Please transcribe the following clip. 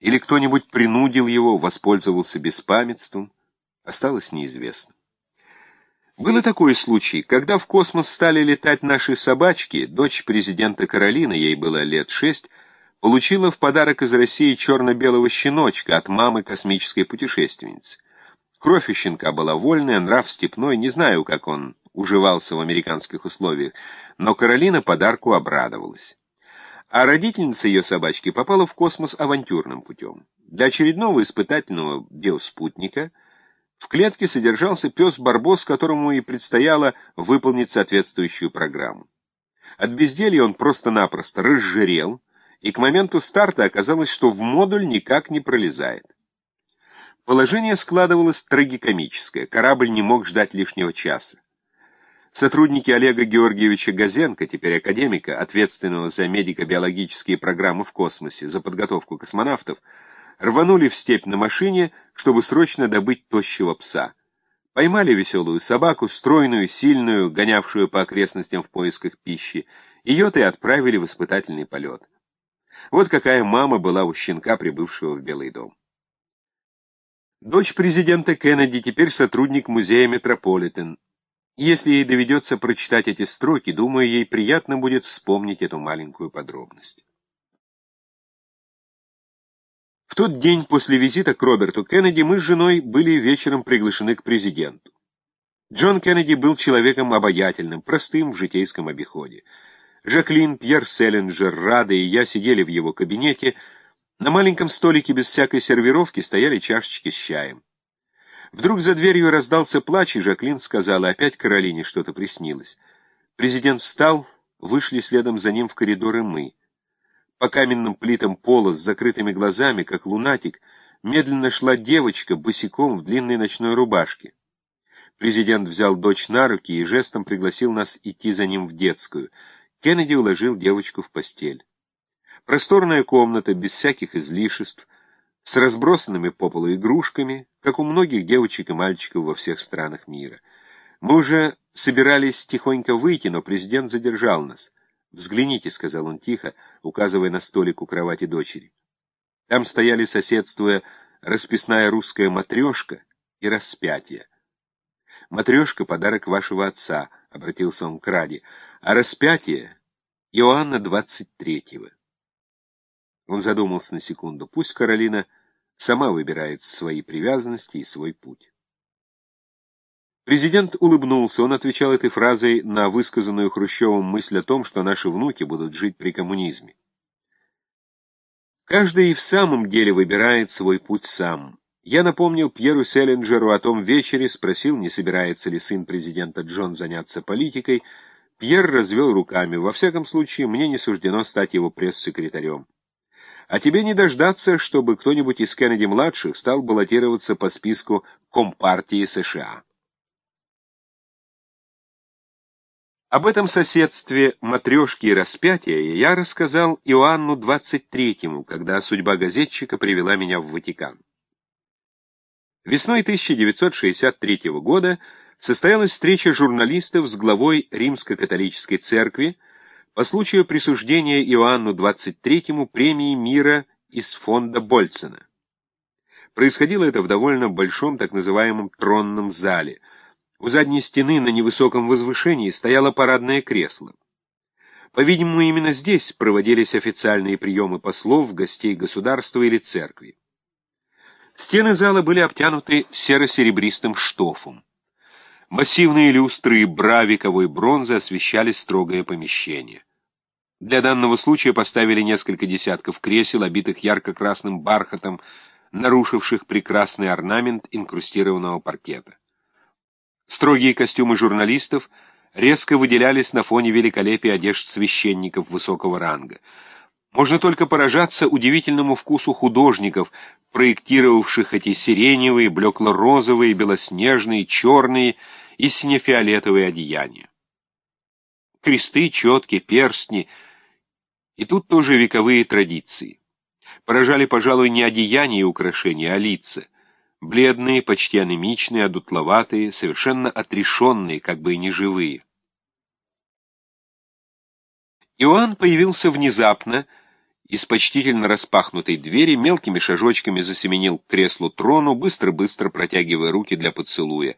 Или кто-нибудь принудил его, воспользовался беспамятством, осталось неизвестно. Был и такой случай, когда в космос стали летать наши собачки, дочь президента Каролины, ей было лет шесть, получила в подарок из России черно-белого щеночка от мамы космической путешественницы. Кровь у щенка была вольная, нрав степной, не знаю, как он уживался в американских условиях, но Каролина подарку обрадовалась. А родительница ее собачки попала в космос авантюрным путем. Для очередного испытательного биоспутника – в клетке содержался пес-барбос, которому и предстояло выполнить соответствующую программу. От безделья он просто-напросто разжирел, и к моменту старта оказалось, что в модуль никак не пролезает. Положение складывалось трагикомическое, корабль не мог ждать лишнего часа. Сотрудники Олега Георгиевича Газенко, теперь академика, ответственного за медико-биологические программы в космосе, за подготовку космонавтов, рванули в степь на машине, чтобы срочно добыть тощего пса. Поймали веселую собаку, стройную, сильную, гонявшую по окрестностям в поисках пищи. Ее-то и отправили в испытательный полет. Вот какая мама была у щенка, прибывшего в Белый дом. Дочь президента Кеннеди теперь сотрудник музея Метрополитен. Если ей доведется прочитать эти строки, думаю, ей приятно будет вспомнить эту маленькую подробность. В тот день после визита к Роберту Кеннеди мы с женой были вечером приглашены к президенту. Джон Кеннеди был человеком обаятельным, простым в житейском обиходе. Жаклин, Пьер Селлинджер, Рада и я сидели в его кабинете. На маленьком столике без всякой сервировки стояли чашечки с чаем. Вдруг за дверью раздался плач, и Жаклин сказала, опять Каролине что-то приснилось. Президент встал, вышли следом за ним в коридоры мы. По каменным плитам пола с закрытыми глазами, как лунатик, медленно шла девочка босиком в длинной ночной рубашке. Президент взял дочь на руки и жестом пригласил нас идти за ним в детскую. Кеннеди уложил девочку в постель. Просторная комната, без всяких излишеств, с разбросанными по полу игрушками, как у многих девочек и мальчиков во всех странах мира. Мы уже собирались тихонько выйти, но президент задержал нас. «Взгляните», — сказал он тихо, указывая на столик у кровати дочери. Там стояли, соседствуя, расписная русская матрешка и распятие. «Матрешка — подарок вашего отца», — обратился он к Раде, — «а распятие — Иоанна двадцать третьего». Он задумался на секунду. Пусть Каролина сама выбирает свои привязанности и свой путь. Президент улыбнулся, он отвечал этой фразой на высказанную Хрущевым мысль о том, что наши внуки будут жить при коммунизме. Каждый и в самом деле выбирает свой путь сам. Я напомнил Пьеру Селлинджеру о том вечере, спросил, не собирается ли сын президента Джон заняться политикой. Пьер развел руками. Во всяком случае, мне не суждено стать его пресс-секретарем. А тебе не дождаться, чтобы кто-нибудь из Кеннеди-младших стал баллотироваться по списку Компартии США. Об этом соседстве матрешки и распятия я рассказал Иоанну 23-му, когда судьба газетчика привела меня в Ватикан. Весной 1963 года состоялась встреча журналистов с главой Римско-католической церкви по случаю присуждения Иоанну 23-му премии мира из фонда Больцена. Происходило это в довольно большом так называемом тронном зале – у задней стены на невысоком возвышении стояло парадное кресло. По-видимому, именно здесь проводились официальные приемы послов, гостей государства или церкви. Стены зала были обтянуты серо-серебристым штофом. Массивные люстры и бра вековой бронзы освещали строгое помещение. Для данного случая поставили несколько десятков кресел, обитых ярко-красным бархатом, нарушивших прекрасный орнамент инкрустированного паркета. Строгие костюмы журналистов резко выделялись на фоне великолепия одежд священников высокого ранга. Можно только поражаться удивительному вкусу художников, проектировавших эти сиреневые, блекло-розовые, белоснежные, черные и сине-фиолетовые одеяния. Кресты, четки, перстни, и тут тоже вековые традиции. Поражали, пожалуй, не одеяния и украшения, а лица — Бледные, почти анемичные, одутловатые, совершенно отрешенные, как бы и неживые. Иоанн появился внезапно из почтительно распахнутой двери мелкими шажочками засеменил к креслу трону, быстро-быстро протягивая руки для поцелуя.